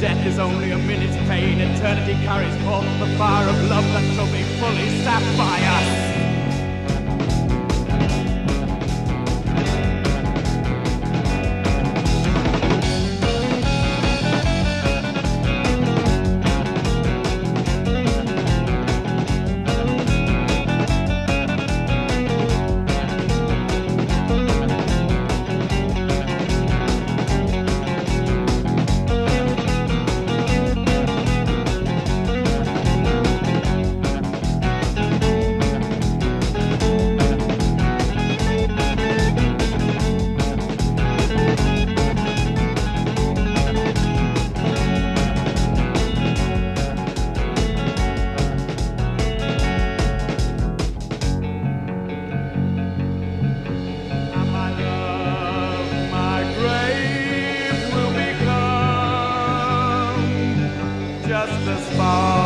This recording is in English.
death is only a minute's pain. Eternity carries forth the fire of love that shall be fully sapped by us. just as far.